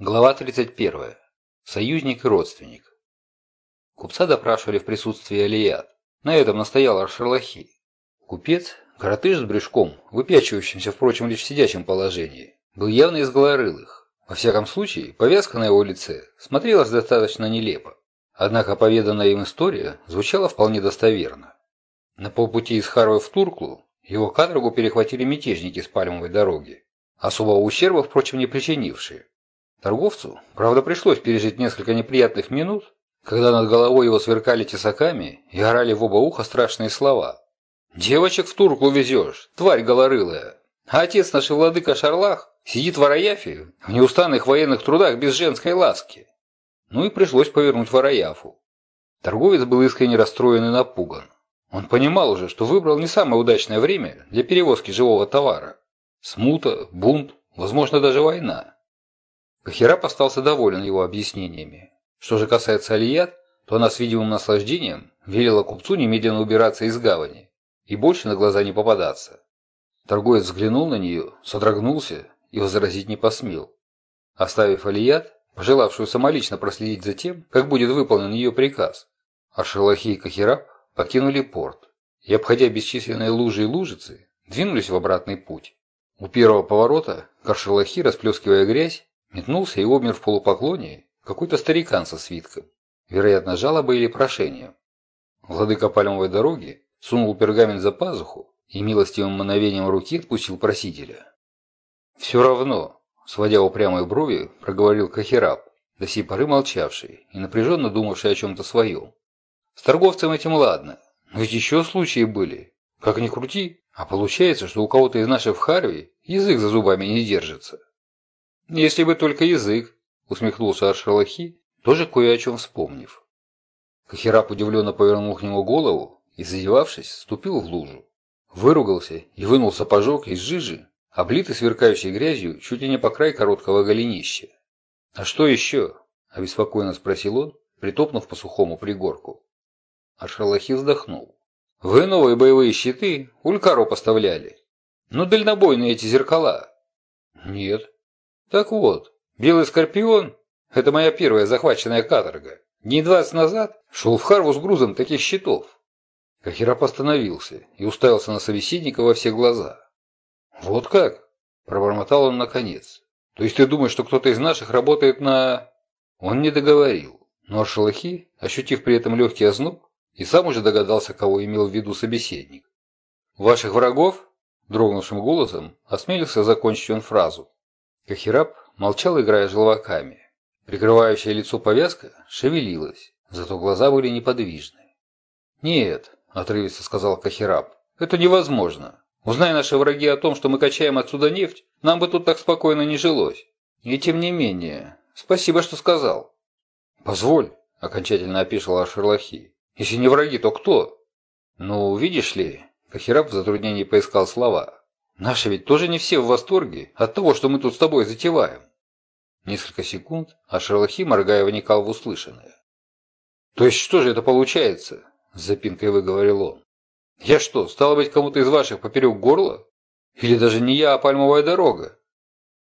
Глава 31. Союзник и родственник. Купца допрашивали в присутствии Алият. На этом настоял Аршерлахи. Купец, коротыш с брюшком, выпячивающимся, впрочем, лишь в сидячем положении, был явно из голорылых. Во всяком случае, повязка на его лице смотрелась достаточно нелепо. Однако поведанная им история звучала вполне достоверно. На полпути из Харвы в Турклу его каторгу перехватили мятежники с Пальмовой дороги, особого ущерба, впрочем, не причинившие. Торговцу, правда, пришлось пережить несколько неприятных минут, когда над головой его сверкали тесаками и орали в оба уха страшные слова. «Девочек в турку везешь, тварь голорылая! А отец наш владыка Шарлах сидит в Араяфе в неустанных военных трудах без женской ласки!» Ну и пришлось повернуть в Араяфу. Торговец был искренне расстроен и напуган. Он понимал уже, что выбрал не самое удачное время для перевозки живого товара. Смута, бунт, возможно, даже война. Кахираб остался доволен его объяснениями. Что же касается Алият, то она с видимым наслаждением велела купцу немедленно убираться из гавани и больше на глаза не попадаться. Торговец взглянул на нее, содрогнулся и возразить не посмел. Оставив Алият, пожелавшую самолично проследить за тем, как будет выполнен ее приказ, Аршалахи и Кахираб покинули порт и, обходя бесчисленные лужи и лужицы, двинулись в обратный путь. У первого поворота Каршалахи, расплескивая грязь, Метнулся и умер в полупоклоне какой-то старикан со свитком, вероятно, жалобой или прошением. Владыка пальмовой дороги сунул пергамент за пазуху и милостивым мановением руки отпустил просителя. «Все равно», — сводя упрямые брови, проговорил Кахираб, до сей поры молчавший и напряженно думавший о чем-то своем. «С торговцем этим ладно, но ведь еще случаи были. Как ни крути, а получается, что у кого-то из наших в Харви язык за зубами не держится». «Если бы только язык», — усмехнулся Аршалахи, тоже кое о чем вспомнив. Кахирап удивленно повернул к нему голову и, зазевавшись, ступил в лужу. Выругался и вынул сапожок из жижи, облитый сверкающей грязью чуть ли не по край короткого голенища. «А что еще?» – обеспокоенно спросил он, притопнув по сухому пригорку. Аршалахи вздохнул. «Вы новые боевые щиты Улькару поставляли. Ну, дальнобойные эти зеркала». «Нет», так вот, Белый Скорпион – это моя первая захваченная каторга. Дней двадцать назад шел в Харву с грузом таких щитов. Кахирап остановился и уставился на собеседника во все глаза. «Вот как?» – пробормотал он наконец. «То есть ты думаешь, что кто-то из наших работает на...» Он не договорил, но Аршалахи, ощутив при этом легкий озноб, и сам уже догадался, кого имел в виду собеседник. «Ваших врагов?» – дрогнувшим голосом осмелился закончить он фразу. Кахираб молчал, играя желваками. Прикрывающая лицо повязка шевелилась, зато глаза были неподвижны. «Нет», — отрывисто сказал Кахираб, — «это невозможно. Узнай наши враги о том, что мы качаем отсюда нефть, нам бы тут так спокойно не жилось. И тем не менее, спасибо, что сказал». «Позволь», — окончательно опишил Ашерлахи, — «если не враги, то кто?» «Ну, видишь ли», — Кахираб в затруднении поискал слова, Наши ведь тоже не все в восторге от того, что мы тут с тобой затеваем. Несколько секунд, а Шерлахи, моргая, вникал в услышанное. То есть что же это получается? С запинкой выговорил он. Я что, стало быть, кому-то из ваших поперек горла? Или даже не я, а пальмовая дорога?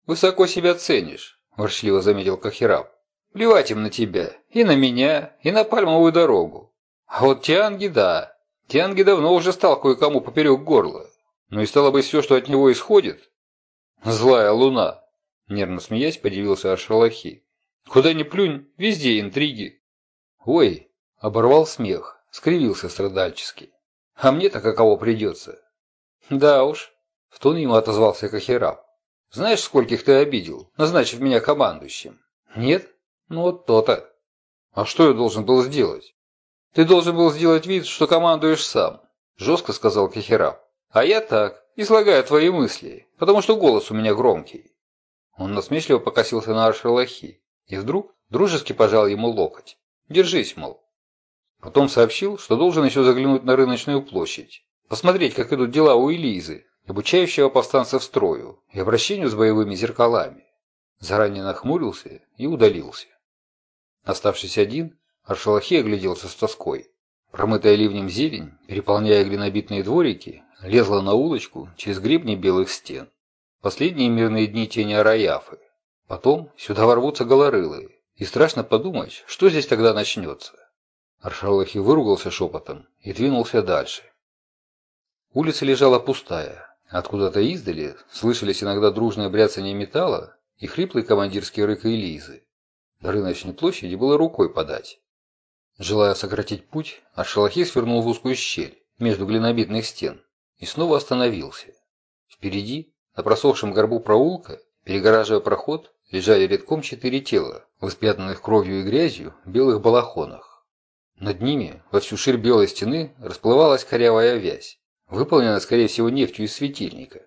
Высоко себя ценишь, ворчливо заметил Кахираб. Плевать им на тебя, и на меня, и на пальмовую дорогу. А вот Тианги, да. Тианги давно уже стал кое-кому поперек горла. Ну и стало быть все, что от него исходит? Злая луна, нервно смеясь, подивился Аршалахи. Куда ни плюнь, везде интриги. Ой, оборвал смех, скривился страдальчески. А мне-то каково придется? Да уж, в тон ему отозвался Кахираб. Знаешь, скольких ты обидел, назначив меня командующим? Нет? Ну вот то-то. А что я должен был сделать? Ты должен был сделать вид, что командуешь сам, жестко сказал Кахираб. А я так, излагаю твои мысли, потому что голос у меня громкий. Он насмешливо покосился на Аршерлахи и вдруг дружески пожал ему локоть. Держись, мол. Потом сообщил, что должен еще заглянуть на рыночную площадь, посмотреть, как идут дела у Элизы, обучающего повстанцев строю и обращению с боевыми зеркалами. Заранее нахмурился и удалился. Оставшись один, Аршалахи огляделся с тоской. Промытая ливнем зелень, переполняя глинобитные дворики, лезла на улочку через гребни белых стен. Последние мирные дни тени Араяфы. Потом сюда ворвутся голорылые, и страшно подумать, что здесь тогда начнется. Аршалахи выругался шепотом и двинулся дальше. Улица лежала пустая. Откуда-то издали слышались иногда дружное бряцание металла и хриплый командирский рык Элизы. До рыночной площади было рукой подать. Желая сократить путь, Аршалахи свернул в узкую щель между глинобитных стен и снова остановился. Впереди, на просохшем горбу проулка, перегораживая проход, лежали редком четыре тела, воспятанных кровью и грязью в белых балахонах. Над ними, во всю ширь белой стены, расплывалась корявая вязь, выполненная, скорее всего, нефтью из светильника.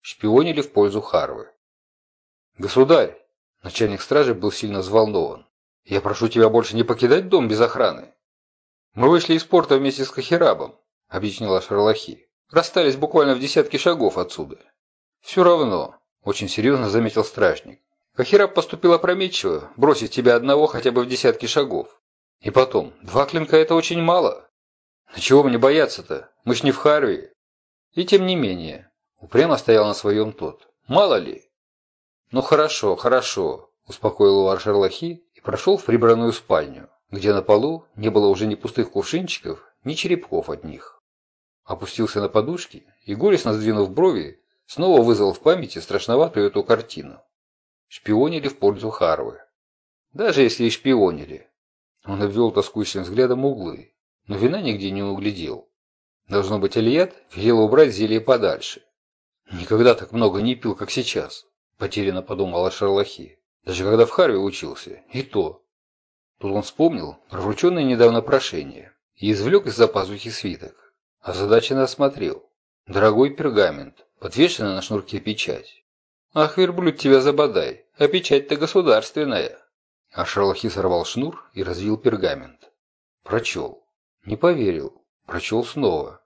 Шпионили в пользу Харвы. «Государь!» Начальник стражи был сильно взволнован. «Я прошу тебя больше не покидать дом без охраны». «Мы вышли из порта вместе с Кахирабом», — объяснила Шарлахи. «Расстались буквально в десятке шагов отсюда». «Все равно», — очень серьезно заметил стражник. Кахираб поступил опрометчиво, бросить тебя одного хотя бы в десятки шагов. И потом, два клинка это очень мало. На чего мне бояться-то? Мы ж не в Харви. И тем не менее, упрямо стоял на своем тот. Мало ли. Ну хорошо, хорошо, успокоил его Аршерлахи прошел в прибранную спальню, где на полу не было уже ни пустых кувшинчиков, ни черепков от них. Опустился на подушки и, горестно сдвинув брови, снова вызвал в памяти страшноватую эту картину шпионили в пользу Харвы. Даже если и шпионили. Он обвел тоскующим взглядом углы, но вина нигде не углядел. Должно быть, Ильят велел убрать зелье подальше. Никогда так много не пил, как сейчас, потерянно подумал о Шарлахи. Даже когда в Харве учился, и то. Тут он вспомнил про врученное недавно прошение и извлек из-за пазухи свиток. Озадаченно осмотрел. Дорогой пергамент, подвешенный на шнурке печать. «Ах, верблюд, тебя забодай, а печать-то государственная!» А Шарлахи сорвал шнур и развил пергамент. Прочел. Не поверил. Прочел снова.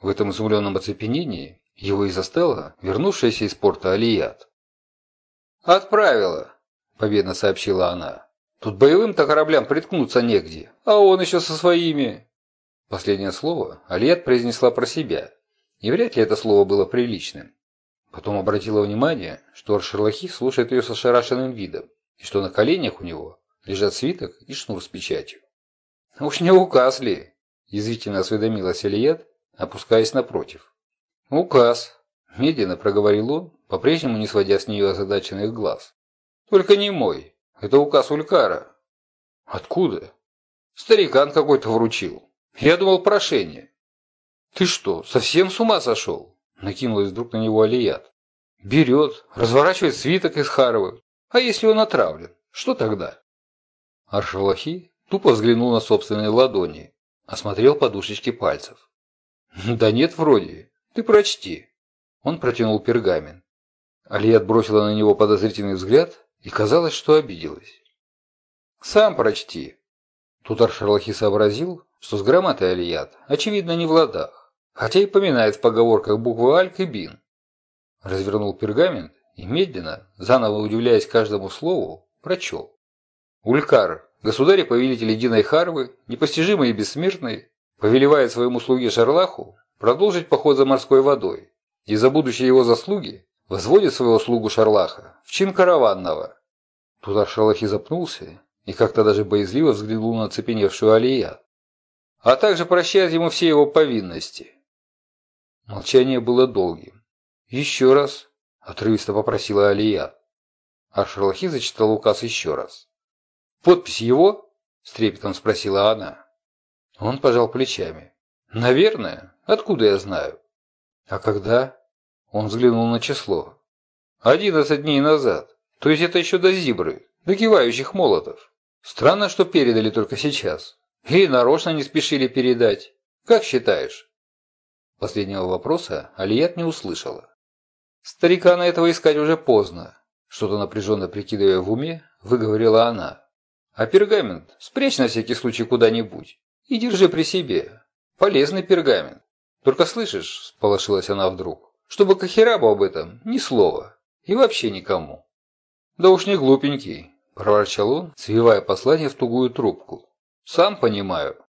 В этом изумленном оцепенении его и застала вернувшаяся из порта Алият. «Отправила!» – победно сообщила она. «Тут боевым-то кораблям приткнуться негде, а он еще со своими...» Последнее слово Алият произнесла про себя, и вряд ли это слово было приличным. Потом обратила внимание, что Аршерлахи слушает ее с ошарашенным видом, и что на коленях у него лежат свиток и шнур с печатью. «Уж не указ ли?» – язвительно осведомилась Алиет, опускаясь напротив. «Указ», – медленно проговорил он, по-прежнему не сводя с нее озадаченных глаз. «Только не мой. Это указ Улькара». «Откуда?» «Старикан какой-то вручил. Я думал, прошение». «Ты что, совсем с ума сошел?» Накинулась вдруг на него Алият. Берет, разворачивает свиток из Харовы. А если он отравлен, что тогда? Аршалахи тупо взглянул на собственные ладони, осмотрел подушечки пальцев. Да нет, вроде. Ты прочти. Он протянул пергамент. Алият бросила на него подозрительный взгляд и казалось, что обиделась. «Сам прочти». Тут Аршалахи сообразил, что с грамотой Алият, очевидно, не в ладах хотя и поминает в поговорках буквы Альк и Бин. Развернул пергамент и медленно, заново удивляясь каждому слову, прочел. Улькар, государь и повелитель единой Харвы, непостижимый и бессмертный, повелевает своему слуге Шарлаху продолжить поход за морской водой и за будущие его заслуги возводит своего слугу Шарлаха в чин караванного. Туда Шарлахи запнулся и как-то даже боязливо взглянул на цепеневшую Алия, а также прощает ему все его повинности. Молчание было долгим. «Еще раз», — отрывисто попросила Алия. А Шерлахи зачитал указ еще раз. «Подпись его?» — с трепетом спросила она. Он пожал плечами. «Наверное. Откуда я знаю?» «А когда?» Он взглянул на число. «Одиннадцать дней назад. То есть это еще до Зибры, до кивающих молотов. Странно, что передали только сейчас. Или нарочно не спешили передать. Как считаешь?» Последнего вопроса Алият не услышала. Старика на этого искать уже поздно. Что-то напряженно прикидывая в уме, выговорила она. А пергамент спрячь на всякий случай куда-нибудь и держи при себе. Полезный пергамент. Только слышишь, сполошилась она вдруг, чтобы Кахирабу об этом ни слова. И вообще никому. Да уж не глупенький, проворчал он, свивая послание в тугую трубку. Сам понимаю.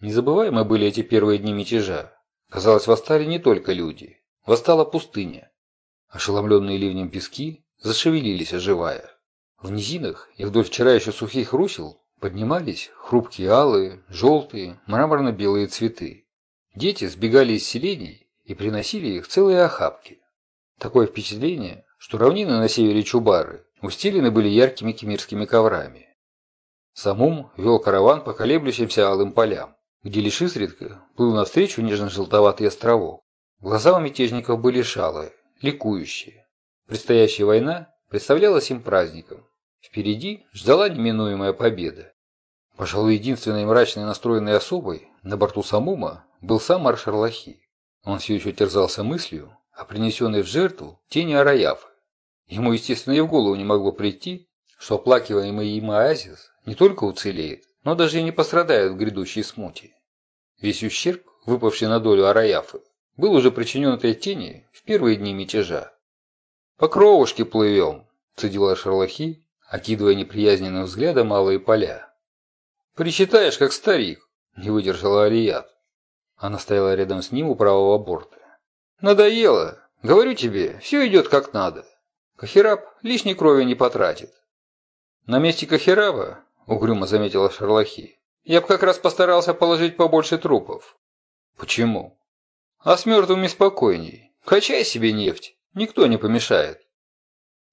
Незабываемы были эти первые дни мятежа. Казалось, восстали не только люди. Восстала пустыня. Ошеломленные ливнем пески зашевелились, оживая. В низинах и вдоль вчера еще сухих русел поднимались хрупкие алые, желтые, мраморно-белые цветы. Дети сбегали из селений и приносили их целые охапки. Такое впечатление, что равнины на севере Чубары устелены были яркими кемирскими коврами. Самум вел караван по колеблющимся алым полям, где лишь изредка плыл навстречу нежно-желтоватый островок. Глаза у мятежников были шалые, ликующие. Предстоящая война представлялась им праздником. Впереди ждала неминуемая победа. Пожалуй, единственной мрачной настроенной особой на борту Самума был сам Аршарлахи. Он все еще терзался мыслью о принесенной в жертву тени Араяфа. Ему, естественно, и в голову не могло прийти, что оплакиваемый им оазис не только уцелеет, но даже и не пострадает в грядущей смуте. Весь ущерб, выпавший на долю Араяфы, был уже причинен этой тени в первые дни мятежа. «По кровушке плывем», – цедила Шарлахи, окидывая неприязненным взглядом малые поля. «Причитаешь, как старик», – не выдержала Алият. Она стояла рядом с ним у правого борта. «Надоело. Говорю тебе, все идет как надо. Кахираб лишней крови не потратит. На месте Кахираба, угрюмо заметила Шарлахи, я бы как раз постарался положить побольше трупов. Почему? А с мертвыми спокойней. Качай себе нефть, никто не помешает.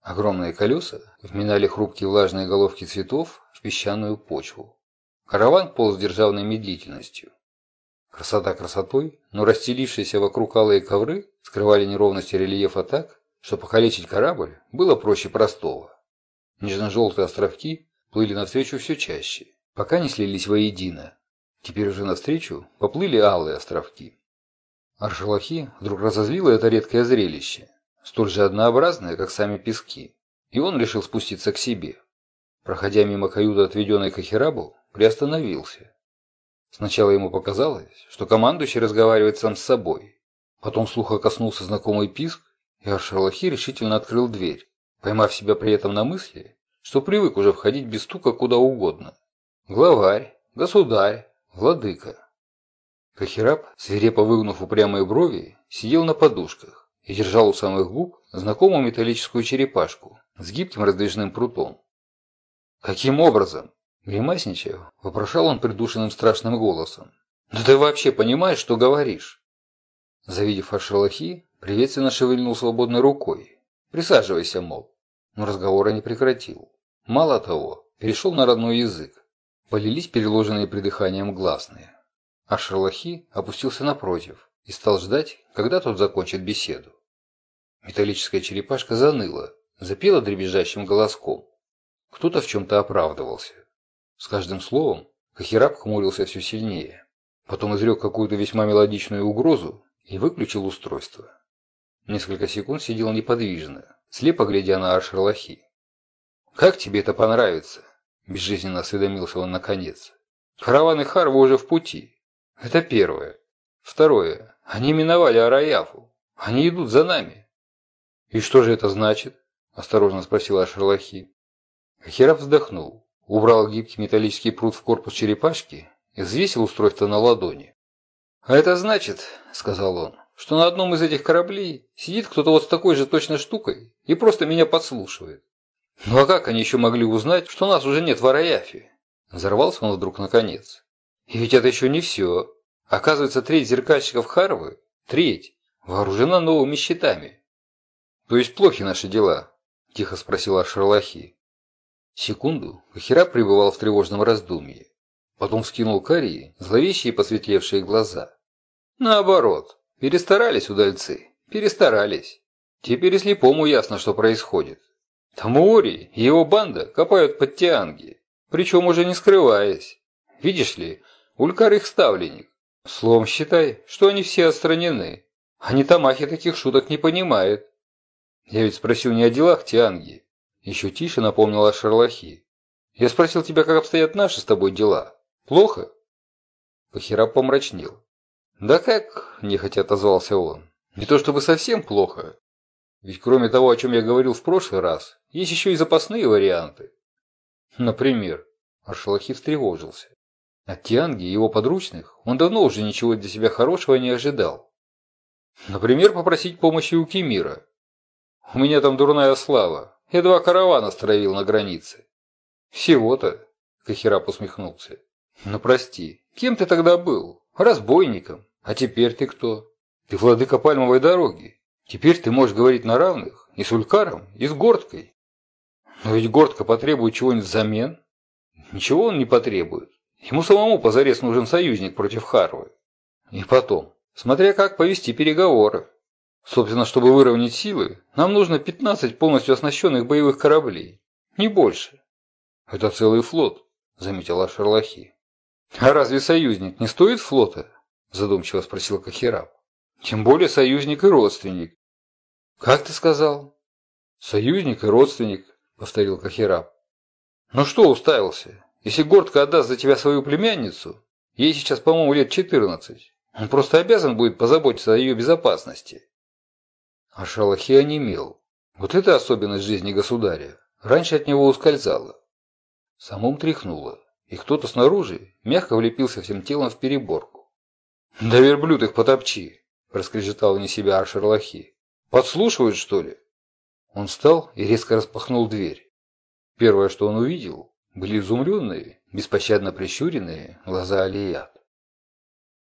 Огромные колеса вминали хрупкие влажные головки цветов в песчаную почву. Караван полз державной медлительностью. Красота красотой, но расстелившиеся вокруг алые ковры скрывали неровности рельефа так, что покалечить корабль было проще простого. Нежно-желтые островки плыли навстречу все чаще, пока не слились воедино. Теперь уже навстречу поплыли алые островки. Аршалахи вдруг разозлило это редкое зрелище, столь же однообразное, как сами пески, и он решил спуститься к себе. Проходя мимо каюты, отведенной Кахирабу, приостановился. Сначала ему показалось, что командующий разговаривает сам с собой. Потом слуха коснулся знакомый писк, и Аршалахи решительно открыл дверь поймав себя при этом на мысли, что привык уже входить без стука куда угодно. Главарь, государь, владыка. Кахираб, свирепо выгнув упрямые брови, сидел на подушках и держал у самых губ знакомую металлическую черепашку с гибким раздвижным прутом. «Каким образом?» Гримасничая, вопрошал он придушенным страшным голосом. «Да ты вообще понимаешь, что говоришь?» Завидев Ашалахи, приветственно шевельнул свободной рукой, Присаживайся, мол. Но разговора не прекратил. Мало того, перешел на родной язык. Полились переложенные придыханием гласные. А Шерлахи опустился напротив и стал ждать, когда тот закончит беседу. Металлическая черепашка заныла, запела дребезжащим голоском. Кто-то в чем-то оправдывался. С каждым словом Кахираб хмурился все сильнее. Потом изрек какую-то весьма мелодичную угрозу и выключил устройство. Несколько секунд сидел неподвижно, слепо глядя на Ашерлахи. «Как тебе это понравится?» – безжизненно осведомился он наконец. «Караваны Харва уже в пути. Это первое. Второе. Они миновали Араяфу. Они идут за нами». «И что же это значит?» – осторожно спросил Ашерлахи. Хераб вздохнул, убрал гибкий металлический пруд в корпус черепашки и взвесил устройство на ладони. «А это значит, — сказал он, что на одном из этих кораблей сидит кто-то вот с такой же точной штукой и просто меня подслушивает. Ну а как они еще могли узнать, что нас уже нет в Араяфе? Взорвался он вдруг наконец. И ведь это еще не все. Оказывается, треть зеркальщиков Харвы, треть, вооружена новыми щитами. То есть плохи наши дела? Тихо спросила Шарлахи. Секунду Хера пребывал в тревожном раздумье. Потом скинул карие, зловещие посветлевшие глаза. Наоборот, Перестарались удальцы, перестарались. Теперь и слепому ясно, что происходит. Тамуори и его банда копают под Тианги, причем уже не скрываясь. Видишь ли, Улькар их ставленник. Словом, считай, что они все отстранены. А Нитамахи таких шуток не понимает. Я ведь спросил не о делах Тианги. Еще тише напомнила Шарлахи. Я спросил тебя, как обстоят наши с тобой дела. Плохо? Пахира помрачнел. «Да как?» – нехотя отозвался он. «Не то чтобы совсем плохо. Ведь кроме того, о чем я говорил в прошлый раз, есть еще и запасные варианты». «Например?» – Аршалахи встревожился. От Тианги и его подручных он давно уже ничего для себя хорошего не ожидал. Например, попросить помощи у Кемира. У меня там дурная слава, Я два каравана стравил на границе. Всего-то, Кахирап усмехнулся. Ну прости, кем ты тогда был? Разбойником. А теперь ты кто? Ты владыка пальмовой дороги. Теперь ты можешь говорить на равных и с Улькаром, и с Гордкой. Но ведь Гордка потребует чего-нибудь взамен. Ничего он не потребует. Ему самому позарез нужен союзник против Харвы. И потом, смотря как повести переговоры. Собственно, чтобы выровнять силы, нам нужно 15 полностью оснащенных боевых кораблей. Не больше. Это целый флот, заметила Шерлахи. А разве союзник не стоит флота? Задумчиво спросил Кахираб. Тем более союзник и родственник. Как ты сказал? Союзник и родственник, повторил Кахираб. Ну что уставился? Если Гордка отдаст за тебя свою племянницу, ей сейчас, по-моему, лет 14, он просто обязан будет позаботиться о ее безопасности. А Шалахи онемел. Вот это особенность жизни государя. Раньше от него ускользало. Самум тряхнуло, и кто-то снаружи мягко влепился всем телом в переборку. «Да верблюд их потопчи!» – проскрежетал вне себя Аршерлахи. «Подслушивают, что ли?» Он встал и резко распахнул дверь. Первое, что он увидел, были изумленные, беспощадно прищуренные глаза Алият.